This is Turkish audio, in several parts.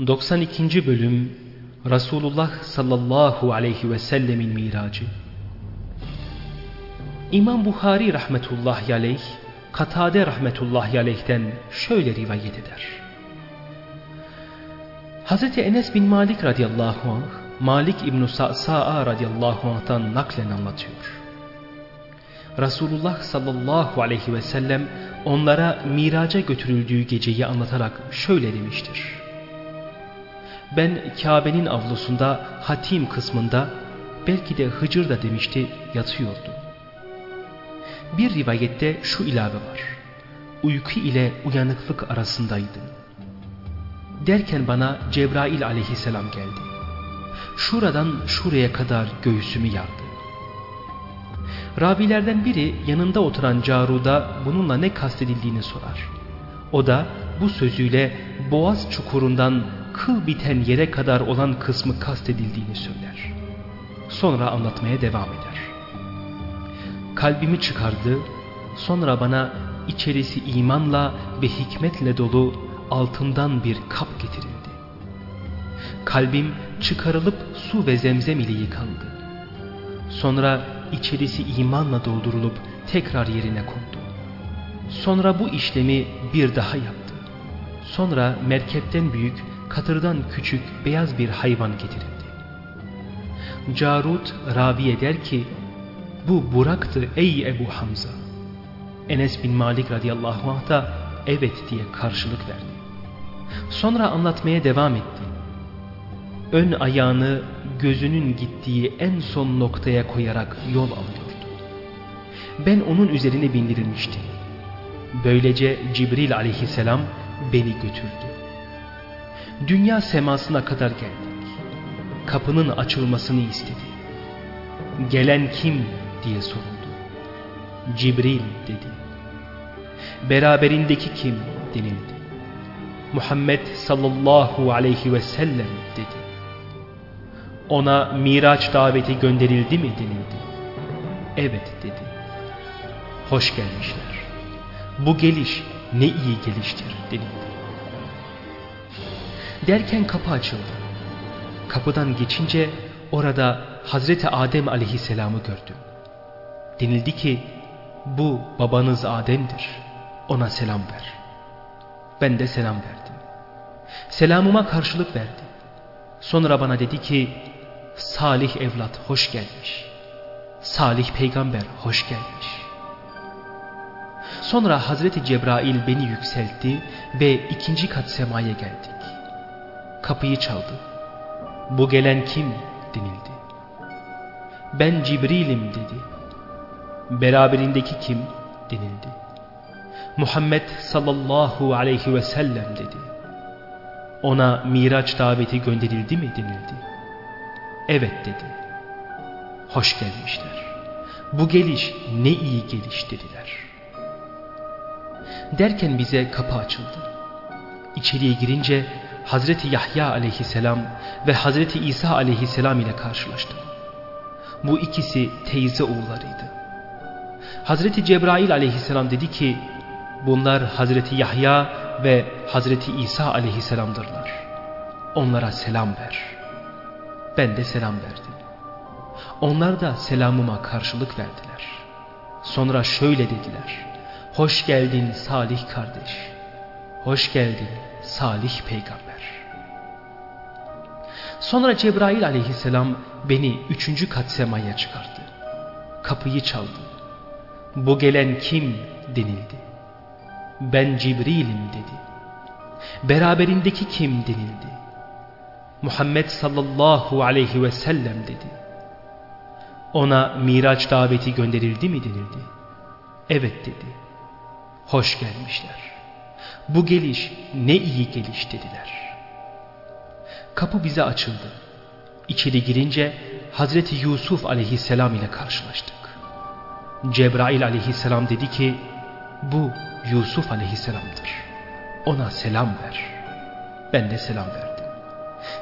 92. Bölüm Resulullah sallallahu aleyhi ve sellemin miracı İmam Bukhari rahmetullahi aleyh Katade rahmetullahi aleyh'ten şöyle rivayet eder. Hz. Enes bin Malik radıyallahu anh Malik İbn-i Sa'sa'a radıyallahu anh'tan naklen anlatıyor. Resulullah sallallahu aleyhi ve sellem onlara miraca götürüldüğü geceyi anlatarak şöyle demiştir. Ben Kabe'nin avlusunda hatim kısmında belki de Hıcır da demişti yatıyordum. Bir rivayette şu ilave var. Uyku ile uyanıklık arasındaydım. Derken bana Cebrail aleyhisselam geldi. Şuradan şuraya kadar göğsümü yardı. Rabilerden biri yanında oturan Caruda bununla ne kastedildiğini sorar. O da bu sözüyle boğaz çukurundan kıl biten yere kadar olan kısmı kastedildiğini söyler. Sonra anlatmaya devam eder. Kalbimi çıkardı, sonra bana içerisi imanla ve hikmetle dolu altından bir kap getirildi. Kalbim çıkarılıp su ve zemzem ile yıkandı. Sonra içerisi imanla doldurulup tekrar yerine kondu. Sonra bu işlemi bir daha yaptı. Sonra merkepten büyük, katırdan küçük beyaz bir hayvan getirildi. Carut ravi eder ki, bu Burak'tı ey Ebu Hamza. Enes bin Malik radıyallahu anh da evet diye karşılık verdi. Sonra anlatmaya devam etti. Ön ayağını gözünün gittiği en son noktaya koyarak yol alıyordu. Ben onun üzerine bindirilmiştim. Böylece Cibril aleyhisselam beni götürdü. Dünya semasına kadar geldik. Kapının açılmasını istedi. Gelen kim diye soruldu. Cibril dedi. Beraberindeki kim denildi. Muhammed sallallahu aleyhi ve sellem dedi. Ona Miraç daveti gönderildi mi denildi. Evet dedi. Hoş gelmişler. Bu geliş ne iyi geliştir denildi. Derken kapı açıldı. Kapıdan geçince orada Hazreti Adem aleyhisselamı gördüm. Denildi ki bu babanız Adem'dir. Ona selam ver. Ben de selam verdim. Selamıma karşılık verdi. Sonra bana dedi ki Salih evlat hoş gelmiş. Salih peygamber hoş gelmiş. Sonra Hazreti Cebrail beni yükseltti ve ikinci kat semaya geldik. Kapıyı çaldı. Bu gelen kim denildi. Ben Cibril'im dedi. Beraberindeki kim denildi. Muhammed sallallahu aleyhi ve sellem dedi. Ona Miraç daveti gönderildi mi denildi. Evet dedi. Hoş gelmişler. Bu geliş ne iyi geliş dediler. Derken bize kapı açıldı. İçeriye girince Hazreti Yahya aleyhisselam ve Hazreti İsa aleyhisselam ile karşılaştım. Bu ikisi teyze oğullarıydı. Hazreti Cebrail aleyhisselam dedi ki bunlar Hazreti Yahya ve Hazreti İsa aleyhisselamdırlar. Onlara selam ver. Ben de selam verdim. Onlar da selamıma karşılık verdiler. Sonra şöyle dediler. Hoş geldin Salih kardeş. Hoş geldin Salih peygamber. Sonra Cebrail aleyhisselam beni üçüncü kat semaya çıkardı. Kapıyı çaldı. Bu gelen kim denildi. Ben Cibril'im dedi. Beraberindeki kim denildi. Muhammed sallallahu aleyhi ve sellem dedi. Ona Miraç daveti gönderildi mi denildi. Evet dedi. Hoş gelmişler. Bu geliş ne iyi geliş dediler. Kapı bize açıldı. İçeri girince Hazreti Yusuf aleyhisselam ile karşılaştık. Cebrail aleyhisselam dedi ki bu Yusuf aleyhisselamdır. Ona selam ver. Ben de selam verdim.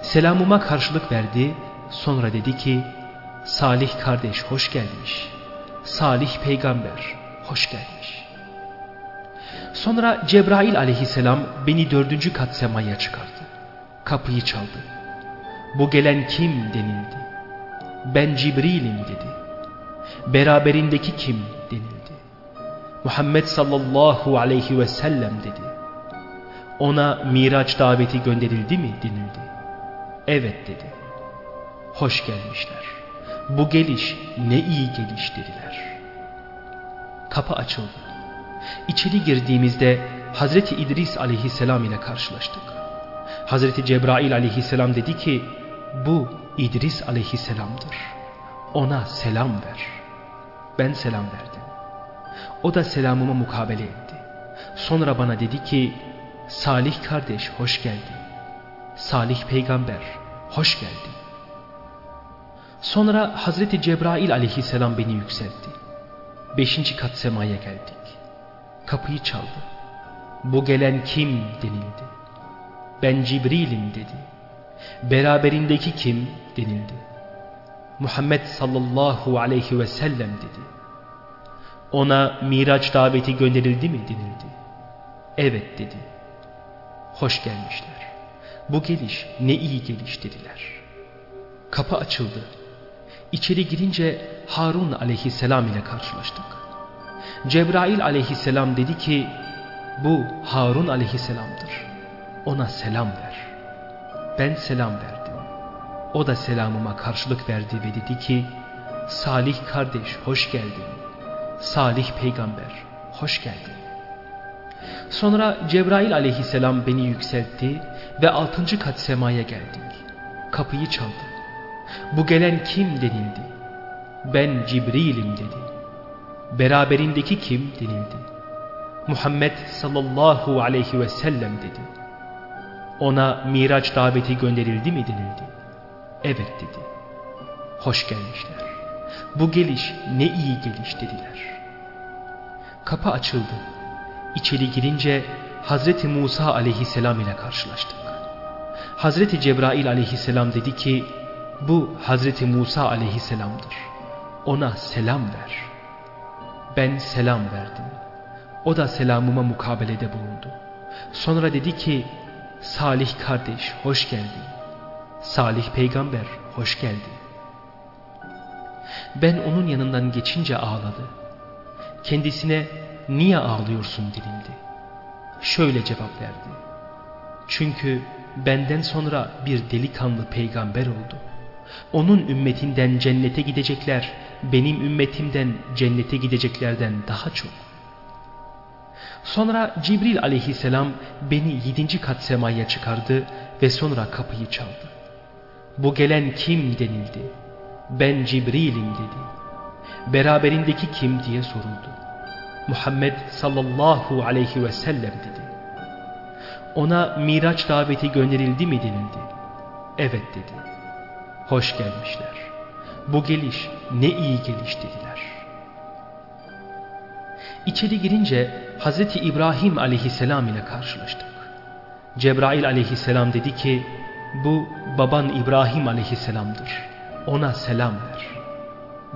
Selamıma karşılık verdi. Sonra dedi ki Salih kardeş hoş gelmiş. Salih peygamber hoş gelmiş. Sonra Cebrail aleyhisselam beni dördüncü kat semaya çıkardı. Kapıyı çaldı. Bu gelen kim denildi. Ben Cibril'im dedi. Beraberindeki kim denildi. Muhammed sallallahu aleyhi ve sellem dedi. Ona Miraç daveti gönderildi mi denildi. Evet dedi. Hoş gelmişler. Bu geliş ne iyi geliş dediler. Kapı açıldı. İçeri girdiğimizde Hazreti İdris aleyhisselam ile karşılaştık. Hazreti Cebrail aleyhisselam dedi ki bu İdris aleyhisselamdır. Ona selam ver. Ben selam verdim. O da selamıma mukabele etti. Sonra bana dedi ki Salih kardeş hoş geldin. Salih peygamber hoş geldin. Sonra Hazreti Cebrail aleyhisselam beni yükseltti. Beşinci kat semaya geldik. Kapıyı çaldı. Bu gelen kim denildi. Ben Cibril'im dedi. Beraberindeki kim denildi. Muhammed sallallahu aleyhi ve sellem dedi. Ona Miraç daveti gönderildi mi denildi. Evet dedi. Hoş gelmişler. Bu geliş ne iyi geliş dediler. Kapı açıldı. İçeri girince Harun aleyhisselam ile karşılaştık. Cebrail aleyhisselam dedi ki bu Harun aleyhisselamdır. Ona selam ver. Ben selam verdim. O da selamıma karşılık verdi ve dedi ki Salih kardeş hoş geldin. Salih peygamber hoş geldin. Sonra Cebrail aleyhisselam beni yükseltti ve altıncı kat semaya geldik. Kapıyı çaldı. Bu gelen kim denildi. Ben Cibril'im dedi. Beraberindeki kim denildi. Muhammed sallallahu aleyhi ve sellem dedi. Ona Miraç daveti gönderildi mi denildi. Evet dedi. Hoş gelmişler. Bu geliş ne iyi geliş dediler. Kapı açıldı. İçeri girince Hazreti Musa aleyhisselam ile karşılaştık. Hazreti Cebrail aleyhisselam dedi ki bu Hazreti Musa aleyhisselamdır. Ona selam ver. Ben selam verdim. O da selamıma mukabelede bulundu. Sonra dedi ki Salih kardeş hoş geldin. Salih peygamber hoş geldin. Ben onun yanından geçince ağladı. Kendisine niye ağlıyorsun denildi. Şöyle cevap verdi. Çünkü benden sonra bir delikanlı peygamber oldu. Onun ümmetinden cennete gidecekler, benim ümmetimden cennete gideceklerden daha çok. Sonra Cibril aleyhisselam beni yedinci kat semaya çıkardı ve sonra kapıyı çaldı. Bu gelen kim denildi. Ben Cibril'im dedi. Beraberindeki kim diye soruldu. Muhammed sallallahu aleyhi ve sellem dedi. Ona Miraç daveti gönderildi mi denildi. Evet dedi. Hoş gelmişler. Bu geliş ne iyi geliş dediler. İçeri girince Hazreti İbrahim aleyhisselam ile karşılaştık. Cebrail aleyhisselam dedi ki bu baban İbrahim aleyhisselamdır. Ona selam ver.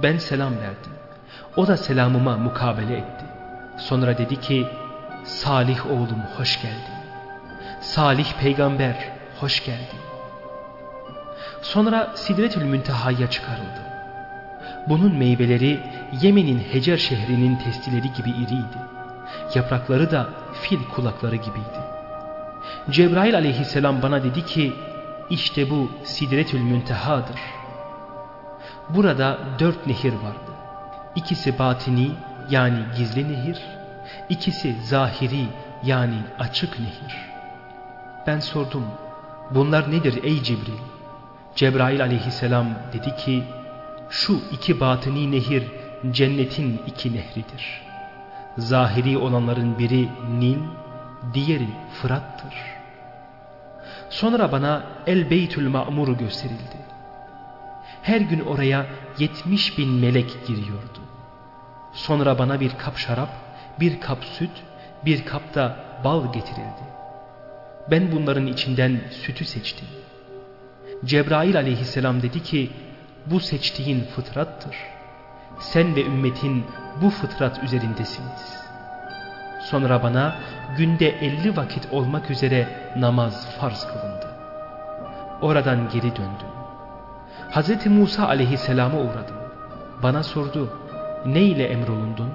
Ben selam verdim. O da selamıma mukabele etti. Sonra dedi ki Salih oğlum hoş geldin. Salih peygamber hoş geldin. Sonra Sidretül Münteha'ya çıkarıldı. Bunun meyveleri Yemen'in Hecer şehrinin testileri gibi iriydi. Yaprakları da fil kulakları gibiydi. Cebrail aleyhisselam bana dedi ki işte bu Sidretül Münteha'dır. Burada dört nehir vardı. İkisi batini yani gizli nehir, ikisi zahiri yani açık nehir. Ben sordum bunlar nedir ey Cibril? Cebrail aleyhisselam dedi ki şu iki batini nehir cennetin iki nehridir. Zahiri olanların biri Nil, diğeri Fırat'tır. Sonra bana El Beytül Ma'mur gösterildi. Her gün oraya yetmiş bin melek giriyordu. Sonra bana bir kap şarap, bir kap süt, bir kap da bal getirildi. Ben bunların içinden sütü seçtim. Cebrail aleyhisselam dedi ki bu seçtiğin fıtrattır. Sen ve ümmetin bu fıtrat üzerindesiniz. Sonra bana günde elli vakit olmak üzere namaz farz kılındı. Oradan geri döndüm. Hz. Musa aleyhisselama uğradım. Bana sordu, ne ile emrolundun?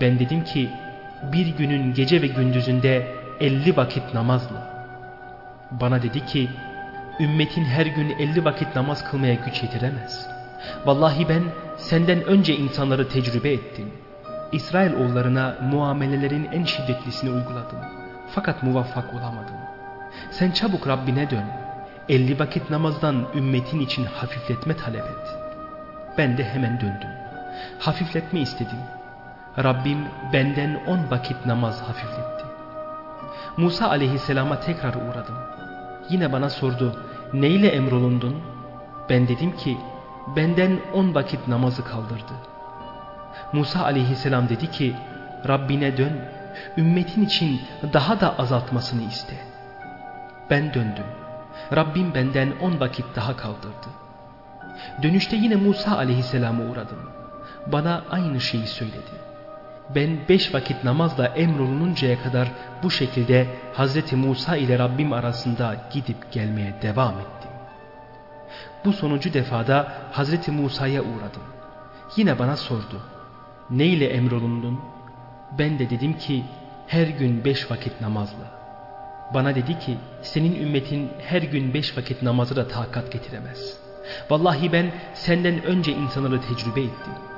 Ben dedim ki, bir günün gece ve gündüzünde elli vakit namazla. Bana dedi ki, ümmetin her gün elli vakit namaz kılmaya güç yetiremez. Vallahi ben senden önce insanları tecrübe ettim. İsrail oğullarına muamelelerin en şiddetlisini uyguladım. Fakat muvaffak olamadım. Sen çabuk Rabbine dön. Elli vakit namazdan ümmetin için hafifletme talep et. Ben de hemen döndüm. Hafifletme istedim. Rabbim benden on vakit namaz hafifletti. Musa aleyhisselama tekrar uğradım. Yine bana sordu, neyle emrolundun? Ben dedim ki, benden on vakit namazı kaldırdı. Musa aleyhisselam dedi ki, Rabbine dön, ümmetin için daha da azaltmasını iste. Ben döndüm. Rabbim benden on vakit daha kaldırdı. Dönüşte yine Musa aleyhisselama uğradım. Bana aynı şeyi söyledi. Ben beş vakit namazla emrolununcaya kadar bu şekilde Hazreti Musa ile Rabbim arasında gidip gelmeye devam ettim. Bu sonuncu defada Hazreti Musa'ya uğradım. Yine bana sordu. Ne ile emrolundun? Ben de dedim ki her gün beş vakit namazla. Bana dedi ki senin ümmetin her gün beş vakit namazı da takat getiremez. Vallahi ben senden önce insanları tecrübe ettim.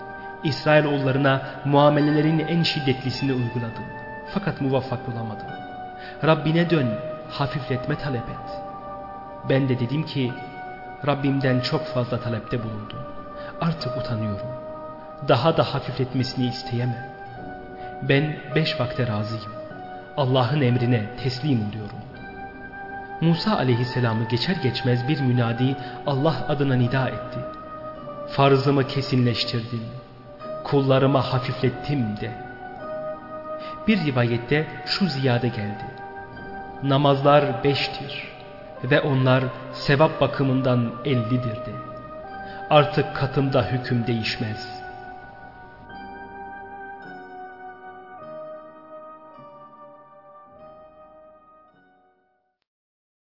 İsrailoğullarına muamelelerin en şiddetlisini uyguladım. Fakat muvaffak olamadım. Rabbine dön, hafifletme talep et. Ben de dedim ki Rabbimden çok fazla talepte bulundum. Artık utanıyorum. Daha da hafifletmesini isteyemem. Ben beş vakte razıyım. Allah'ın emrine teslim oluyorum. Musa aleyhisselamı geçer geçmez bir münadi Allah adına nida etti. Farzımı kesinleştirdim. Kullarıma hafiflettim de. Bir rivayette şu ziyade geldi. Namazlar beştir ve onlar sevap bakımından ellidir de. Artık katımda hüküm değişmez.